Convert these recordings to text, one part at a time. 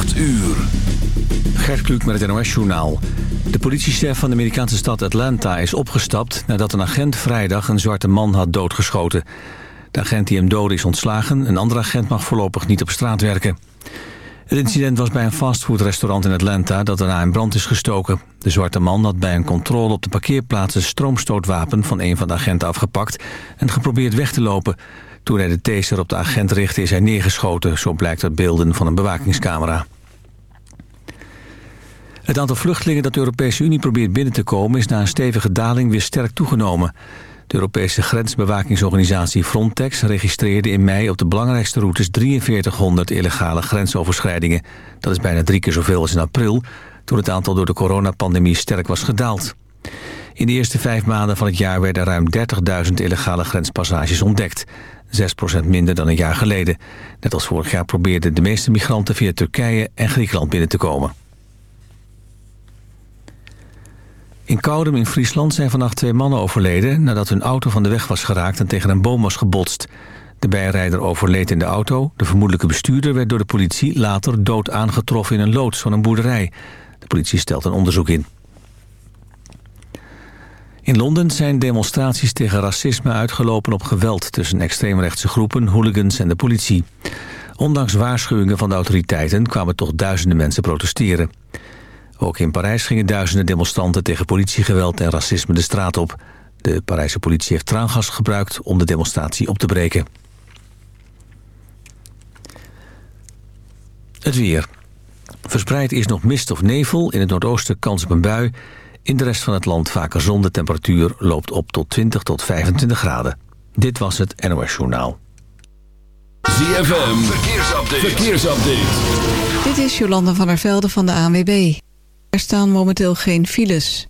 8 uur. Gert Kluk met het NOS-journaal. De politiechef van de Amerikaanse stad Atlanta is opgestapt... nadat een agent vrijdag een zwarte man had doodgeschoten. De agent die hem doodde is ontslagen. Een andere agent mag voorlopig niet op straat werken. Het incident was bij een fastfoodrestaurant in Atlanta... dat daarna in brand is gestoken. De zwarte man had bij een controle op de parkeerplaats... een stroomstootwapen van een van de agenten afgepakt... en geprobeerd weg te lopen... Toen hij de taser op de agent richtte is hij neergeschoten. Zo blijkt uit beelden van een bewakingscamera. Het aantal vluchtelingen dat de Europese Unie probeert binnen te komen... is na een stevige daling weer sterk toegenomen. De Europese grensbewakingsorganisatie Frontex registreerde in mei op de belangrijkste routes 4300 illegale grensoverschrijdingen. Dat is bijna drie keer zoveel als in april, toen het aantal door de coronapandemie sterk was gedaald. In de eerste vijf maanden van het jaar werden ruim 30.000 illegale grenspassages ontdekt. 6% minder dan een jaar geleden. Net als vorig jaar probeerden de meeste migranten via Turkije en Griekenland binnen te komen. In Koudem in Friesland zijn vannacht twee mannen overleden... nadat hun auto van de weg was geraakt en tegen een boom was gebotst. De bijrijder overleed in de auto. De vermoedelijke bestuurder werd door de politie later dood aangetroffen in een loods van een boerderij. De politie stelt een onderzoek in. In Londen zijn demonstraties tegen racisme uitgelopen op geweld... tussen extreemrechtse groepen, hooligans en de politie. Ondanks waarschuwingen van de autoriteiten kwamen toch duizenden mensen protesteren. Ook in Parijs gingen duizenden demonstranten tegen politiegeweld en racisme de straat op. De Parijse politie heeft traangas gebruikt om de demonstratie op te breken. Het weer. Verspreid is nog mist of nevel. In het noordoosten kans op een bui. In de rest van het land vaker zon. De temperatuur loopt op tot 20 tot 25 graden. Dit was het NOS Journaal. ZFM, verkeersupdate. verkeersupdate. Dit is Jolanda van der Velde van de ANWB. Er staan momenteel geen files.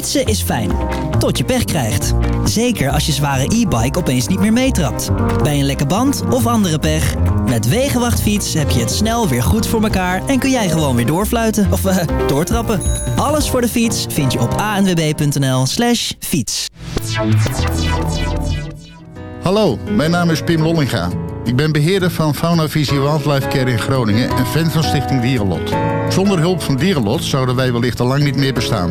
Fietsen is fijn, tot je pech krijgt. Zeker als je zware e-bike opeens niet meer meetrapt. Bij een lekke band of andere pech. Met Wegenwachtfiets heb je het snel weer goed voor elkaar... en kun jij gewoon weer doorfluiten of uh, doortrappen. Alles voor de fiets vind je op anwb.nl slash fiets. Hallo, mijn naam is Pim Lollinga. Ik ben beheerder van Fauna Visie Wildlife Care in Groningen... en fan van Stichting Dierenlot. Zonder hulp van Dierenlot zouden wij wellicht al lang niet meer bestaan...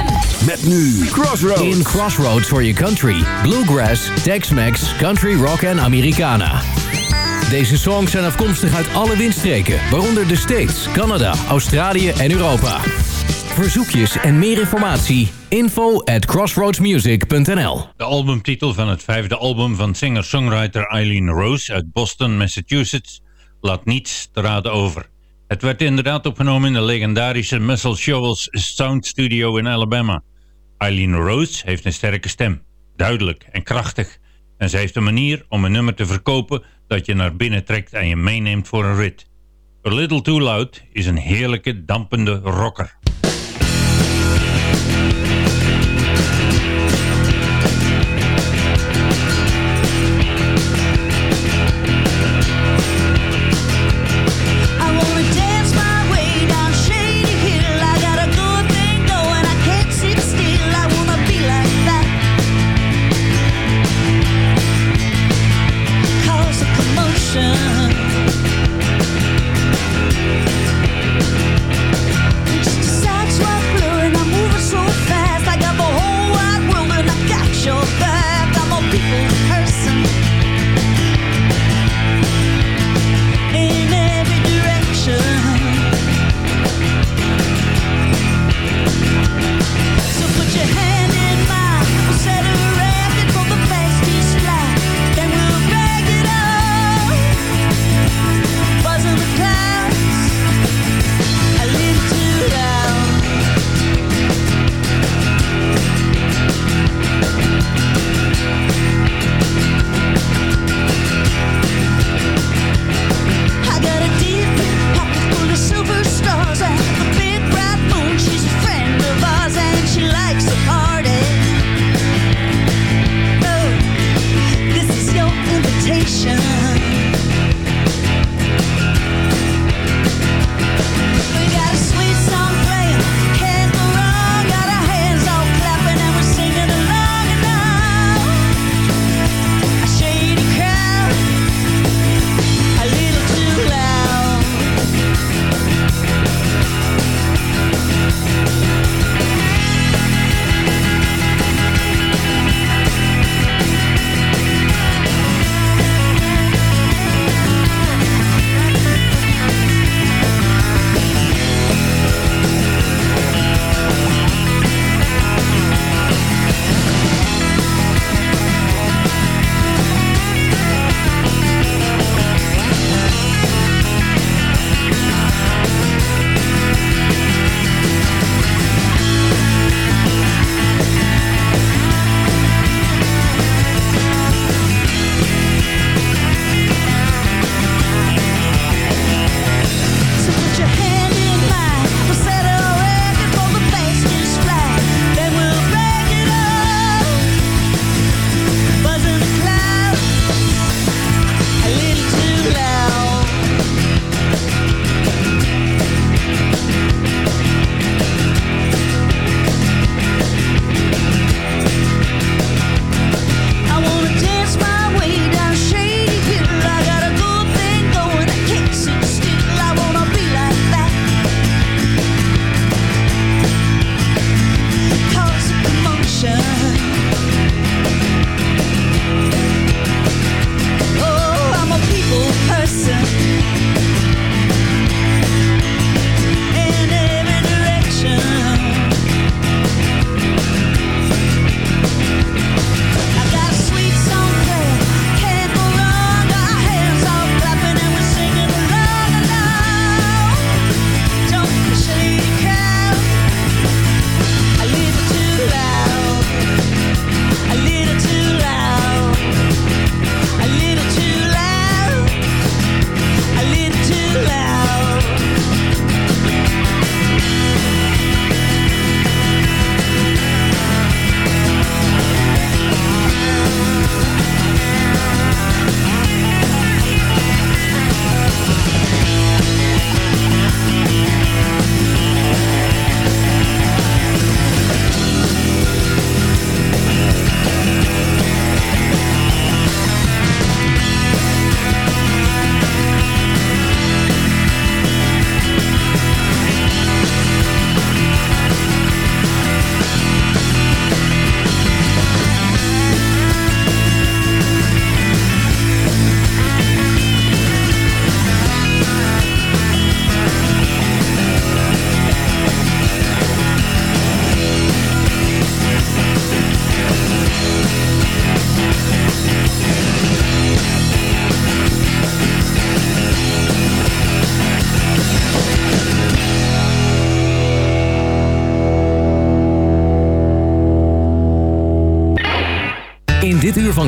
Met nu Crossroads. In Crossroads for your country. Bluegrass, Tex-Mex, Country Rock en Americana. Deze songs zijn afkomstig uit alle windstreken, waaronder de States, Canada, Australië en Europa. Verzoekjes en meer informatie, info at crossroadsmusic.nl De albumtitel van het vijfde album van singer-songwriter Eileen Rose uit Boston, Massachusetts, laat niets te raden over. Het werd inderdaad opgenomen in de legendarische Muscle Shoals Sound Studio in Alabama. Eileen Rose heeft een sterke stem, duidelijk en krachtig. En ze heeft een manier om een nummer te verkopen dat je naar binnen trekt en je meeneemt voor een rit. A Little Too Loud is een heerlijke, dampende rocker.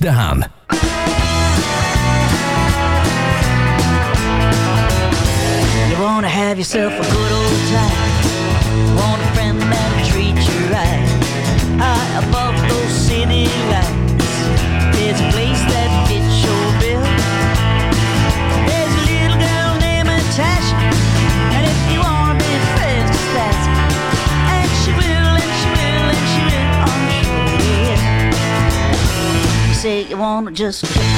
De Haan. You wanna have yourself a just.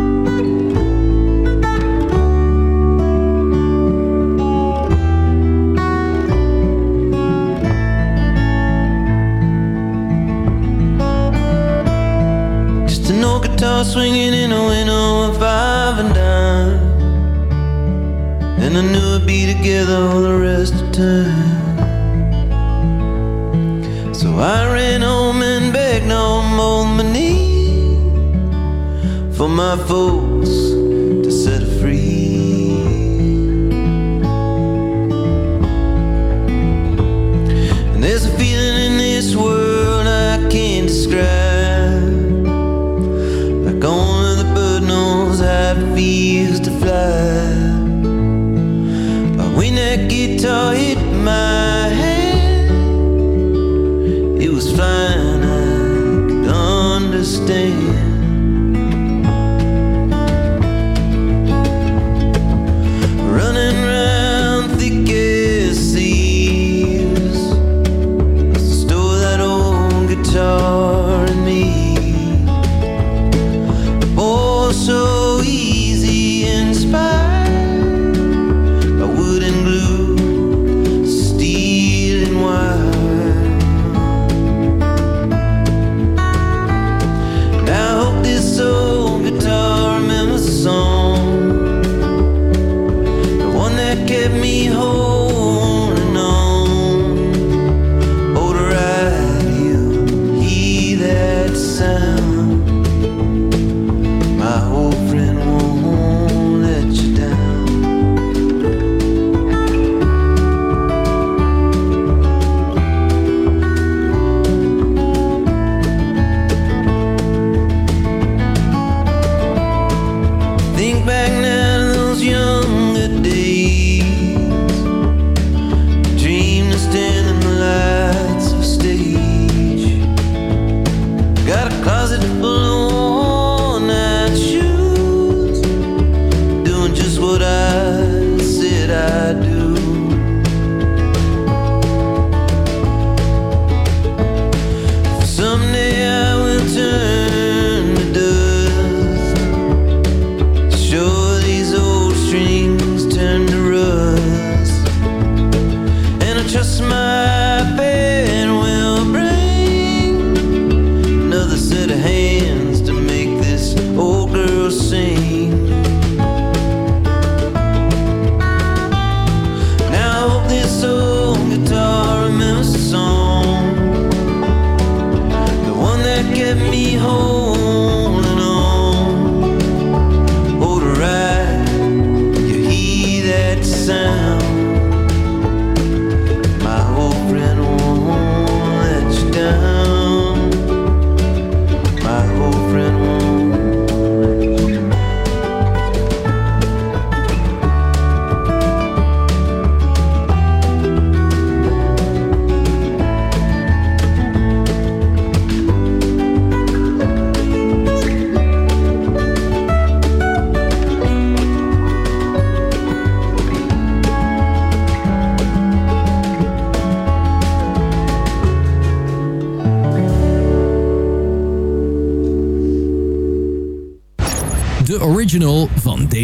Guitar swinging in a window of five and dime. And I knew we'd be together all the rest of time. So I ran home and begged on both my for my folks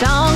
song.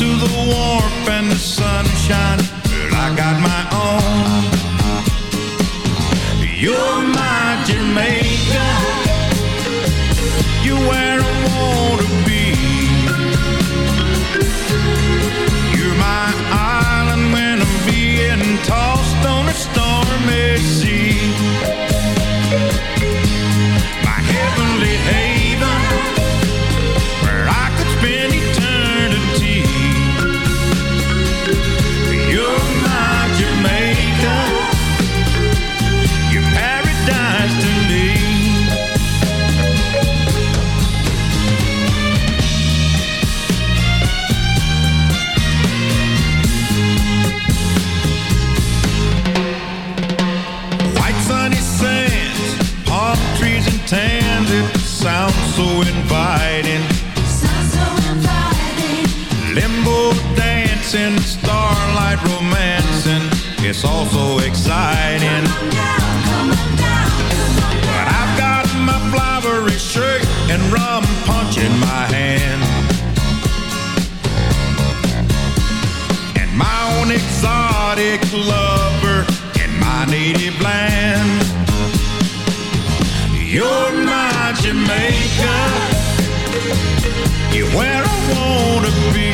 to the warmth and the sunshine but I got my own. You're my Jamaica. You wear tango dancing, starlight romancing. It's all so exciting. But I've got my flowery shirt and rum punch in my hand. And my own exotic lover in my native land. You're my Jamaica. You're where I wanna be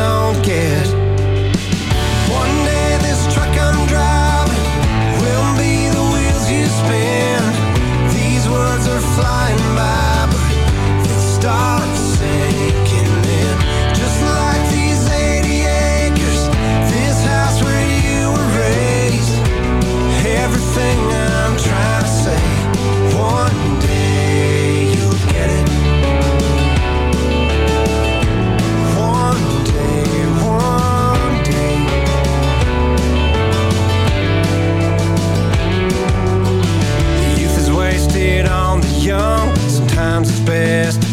don't get.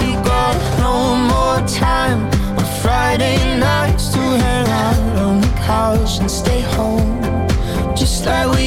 We got no more time on Friday nights to hang out the and stay home. Just like and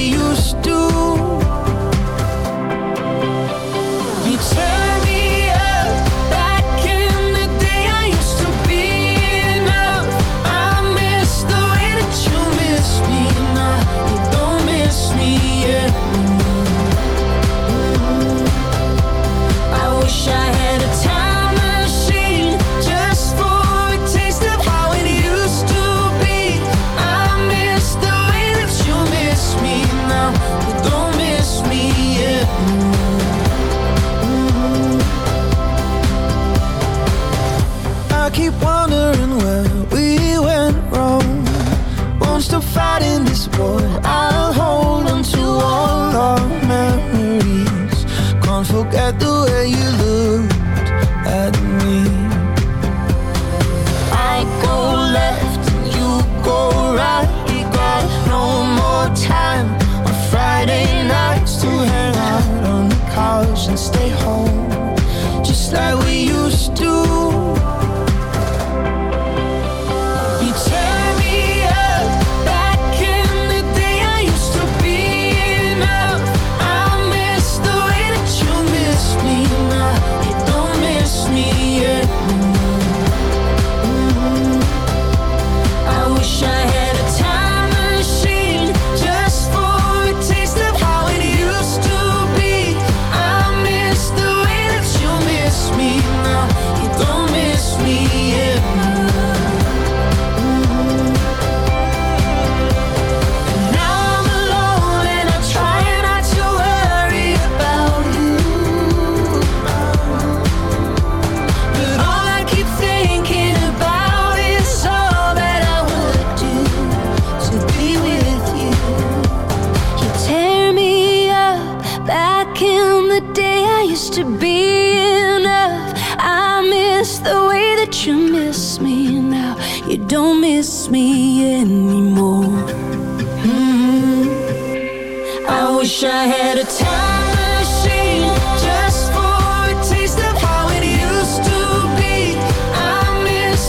Miss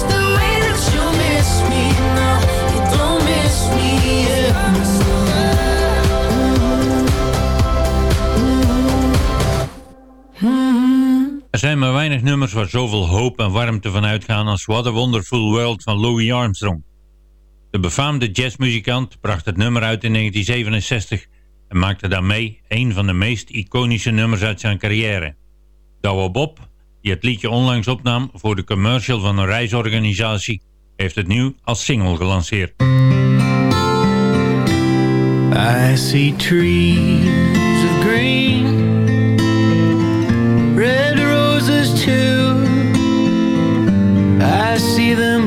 the me. Er zijn maar weinig nummers waar zoveel hoop en warmte van uitgaan als What a Wonderful World van Louis Armstrong. De befaamde jazzmuzikant bracht het nummer uit in 1967 en maakte daarmee een van de meest iconische nummers uit zijn carrière. Douwe Bob, die het liedje onlangs opnam voor de commercial van een reisorganisatie, heeft het nu als single gelanceerd. I see trees of green, red roses too. I see them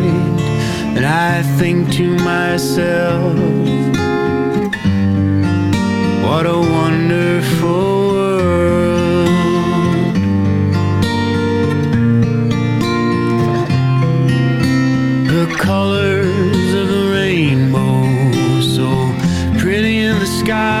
I think to myself, what a wonderful world. the colors of the rainbow, so pretty in the sky,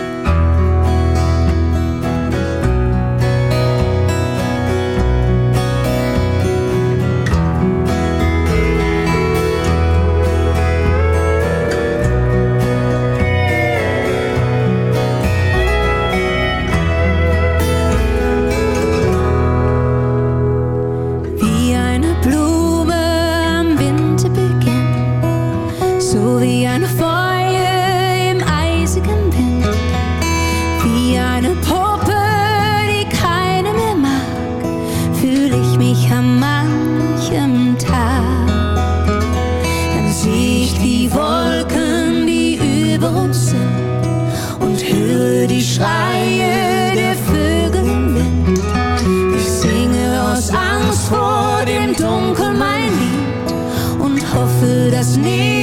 dunkel mein Lied und hoffe, dass nie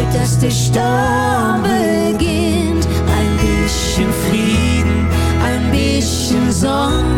Zeit, dass der Sturm beginnt. Ein bisschen Frieden, ein bisschen Sonne.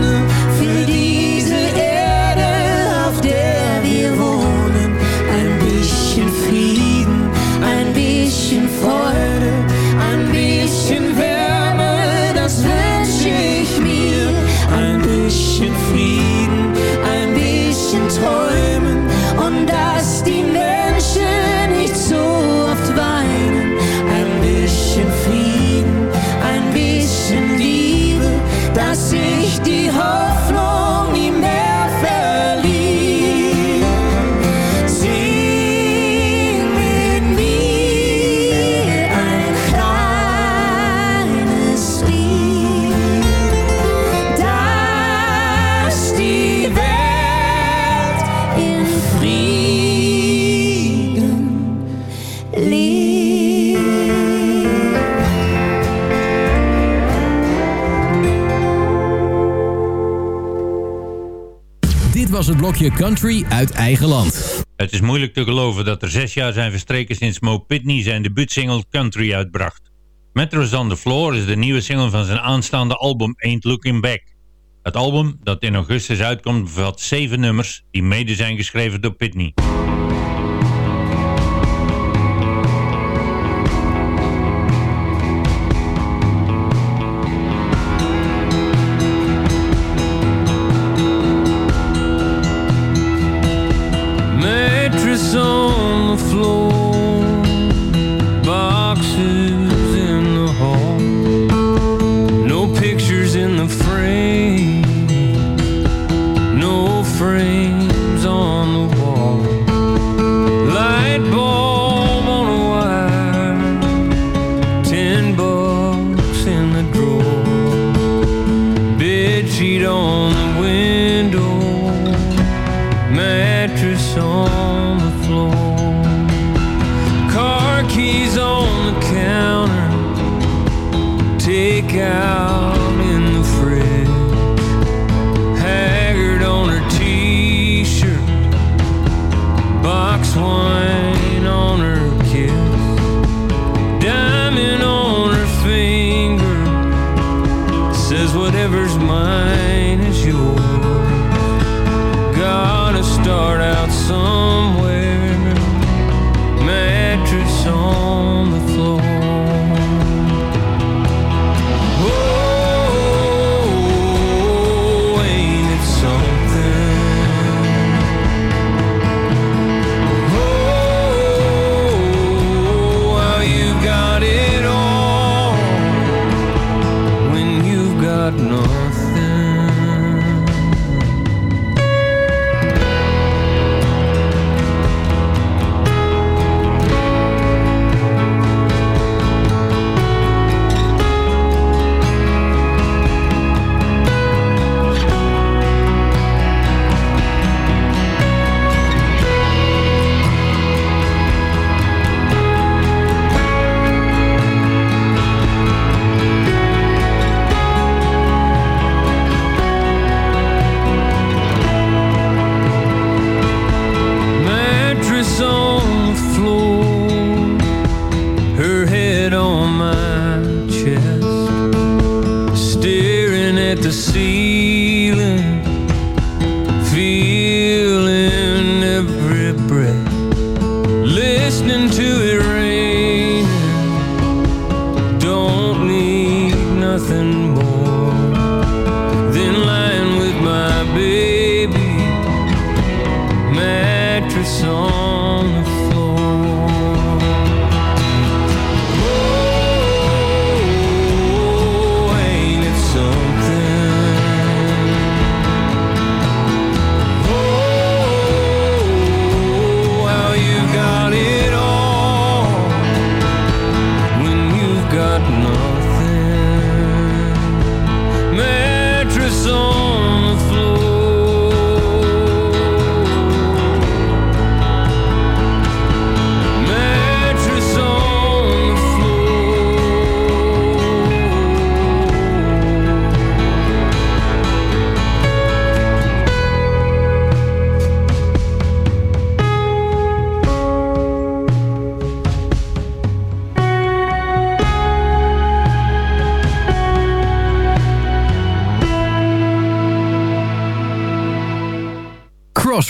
blokje country uit eigen land. Het is moeilijk te geloven dat er zes jaar zijn verstreken sinds Mo Pitney zijn debuutsingle Country uitbracht. Metros on the Floor is de nieuwe single van zijn aanstaande album Ain't Looking Back. Het album, dat in augustus uitkomt, bevat zeven nummers die mede zijn geschreven door Pitney. flor. whatever's mine is yours. Gotta start out somewhere. Mattress on.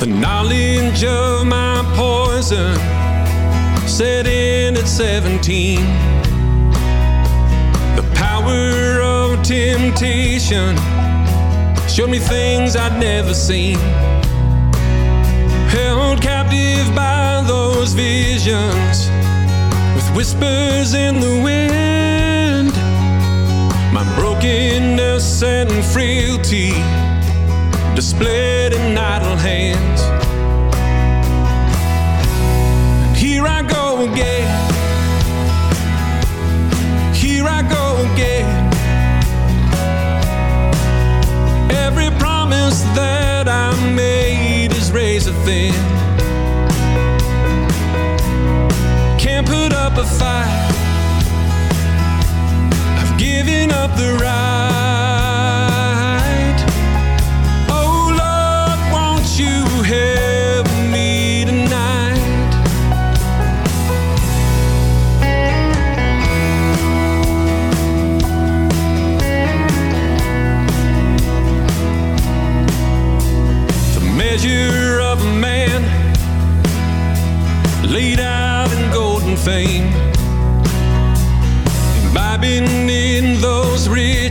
The knowledge of my poison set in at 17. The power of temptation showed me things I'd never seen. Held captive by those visions with whispers in the wind. My brokenness and frailty displayed in idle hands. And here I go again. Here I go again. Every promise that I made is razor thin. Can't put up a fight. I've given up the right.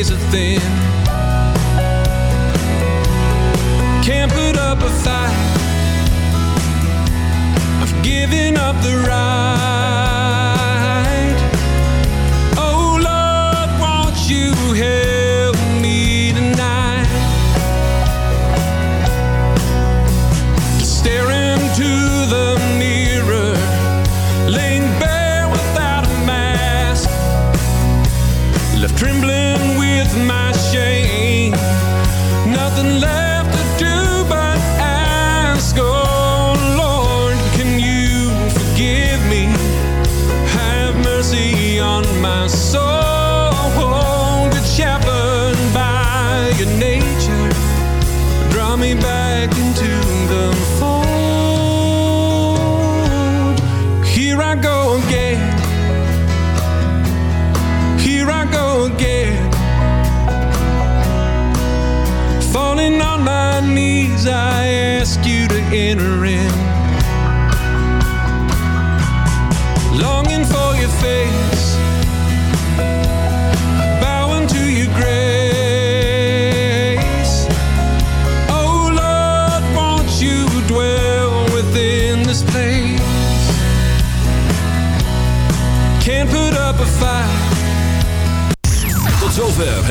razor thin.